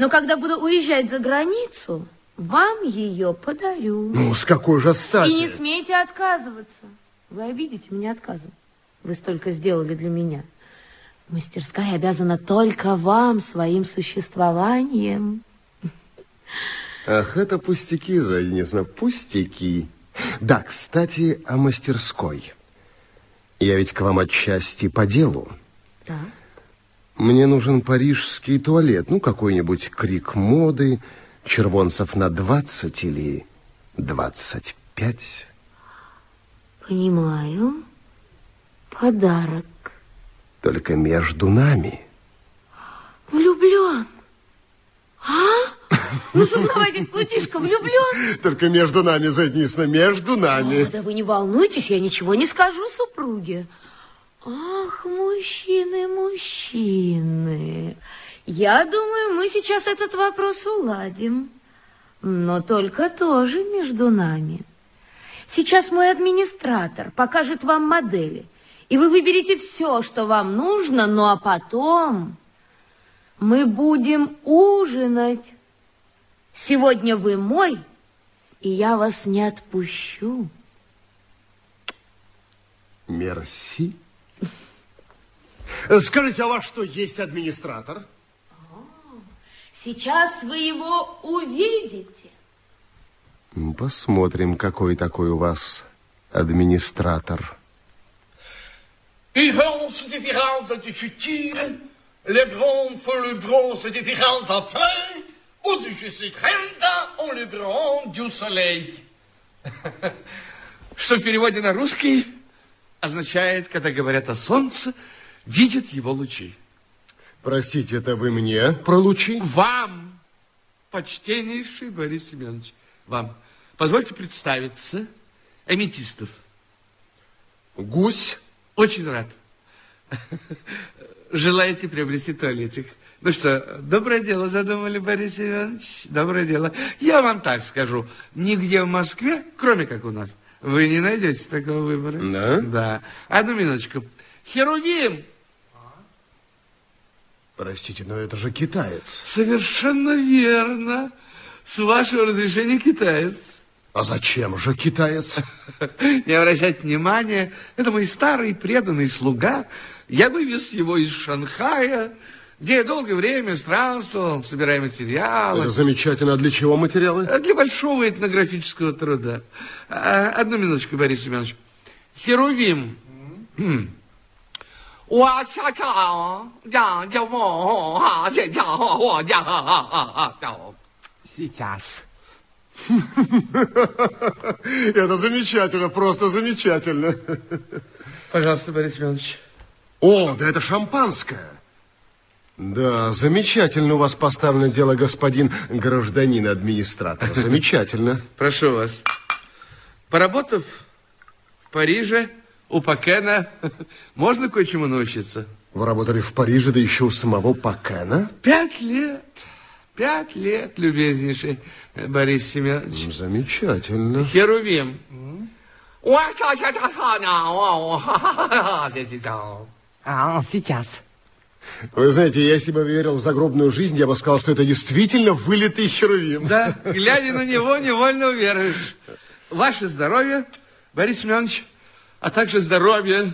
Но когда буду уезжать за границу, вам ее подарю. Ну, с какой же стати? И не смейте отказываться. Вы обидите меня отказом. Вы столько сделали для меня. Мастерская обязана только вам, своим существованием. Ах, это пустяки, Заднесна, пустяки. Да, кстати, о мастерской. Я ведь к вам отчасти по делу. Да. Мне нужен парижский туалет, ну, какой-нибудь крик моды, червонцев на 20 или 25. Понимаю. Подарок. Только между нами. Влюблен. А? Ну, сознавайтесь, Плутишка, влюблен? Только между нами, Заднисна, между нами. О, да вы не волнуйтесь, я ничего не скажу супруге. Ах, мужчины, мужчины. Я думаю, мы сейчас этот вопрос уладим. Но только тоже между нами. Сейчас мой администратор покажет вам модели. И вы выберете все, что вам нужно, ну а потом мы будем ужинать. Сегодня вы мой, и я вас не отпущу. Мерси. Скажите, а у вас что, есть администратор? Сейчас вы его увидите. Посмотрим, какой такой у вас администратор. Grands sont différentes du futur, les bronzes font le bronze différentes après, au-dessus de 30, on le bronze du soleil. Что в переводе на русский означает, когда говорят о солнце, видят его лучи. Простите, это вы мне про лучи? Вам, почтеннейший Борис Семенович, вам. Позвольте представиться. Аметистов. Гусь. Очень рад. Желаете приобрести туалетик? Ну что, доброе дело задумали, Борис Иванович? Доброе дело. Я вам так скажу. Нигде в Москве, кроме как у нас, вы не найдете такого выбора. Да? Да. Одну минуточку. Херувим. Простите, но это же китаец. Совершенно верно. С вашего разрешения китаец. А зачем же китаец? Не обращайте внимания. Это мой старый преданный слуга. Я вывез его из Шанхая, где я долгое время странствовал, собирая материалы. Это замечательно. А для чего материалы? Для большого этнографического труда. А, Одну минуточку, Борис Семенович. Херувим. Хм. 我恰恰讲叫我哈，现叫我讲哈哈哈哈叫。 Сейчас. Это замечательно, просто замечательно. Пожалуйста, Борис Семенович. О, да это шампанское. Да, замечательно у вас поставлено дело, господин гражданин-администратор. Замечательно. Прошу вас. Поработав в Париже, у Пакена, можно кое-чему научиться? Вы работали в Париже, да еще у самого Пакена? Пять лет. Пять лет, любезнейший Борис Семенович. Замечательно. Херувим. А, сейчас. Вы знаете, если бы верил в загробную жизнь, я бы сказал, что это действительно вылитый херувим. Да, глядя на него, невольно уверуешь. Ваше здоровье, Борис Семенович, а также здоровье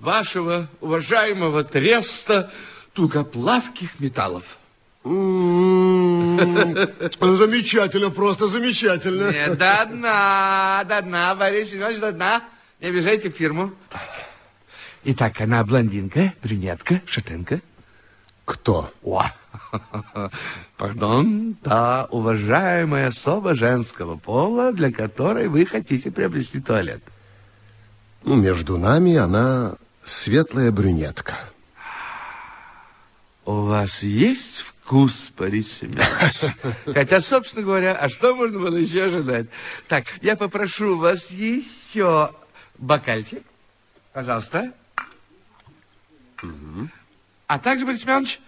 вашего уважаемого треста тугоплавких металлов. М-м-м. Замечательно, просто замечательно. Нет, до дна, до дна, Борис Семенович, до дна. Не обижайте фирму. Итак, она блондинка, брюнетка, шатенка. Кто? О, Пардон, та уважаемая особа женского пола, для которой вы хотите приобрести туалет. Ну, между нами она светлая брюнетка. У вас есть вкус, Борис Семенович? Хотя, собственно говоря, а что можно было еще ожидать? Так, я попрошу вас еще бокальчик. Пожалуйста. А также, Борис Семенович,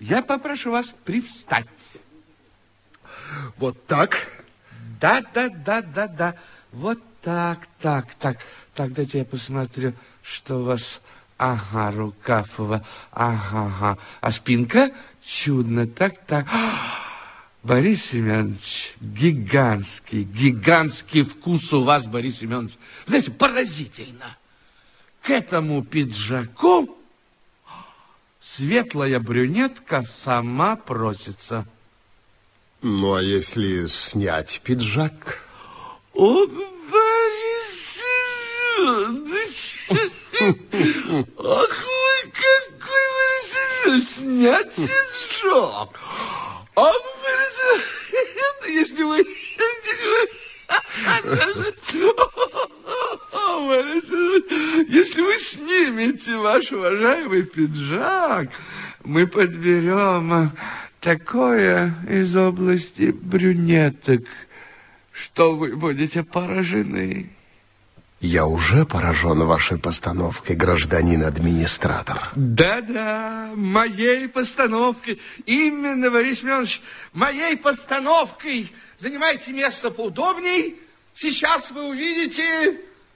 я попрошу вас привстать. Вот так? Да, да, да, да, да. Вот так, так, так. Так, дайте я посмотрю, что у вас... Ага, вас. Ага, ага. А спинка? Чудно. Так, так. Борис Семенович, гигантский, гигантский вкус у вас, Борис Семенович. Знаете, поразительно. К этому пиджаку светлая брюнетка сама просится. Ну, а если снять пиджак? О, Борис Семенович! Ах вы какой, Семенович! Снять! Ах, Борис Семенович! Если вы... Если вы снимете ваш уважаемый пиджак, мы подберем такое из области брюнеток, что вы будете поражены. Я уже поражен вашей постановкой, гражданин-администратор. Да-да, моей постановкой. Именно, Борис Семенович, моей постановкой. Занимайте место поудобней. Сейчас вы увидите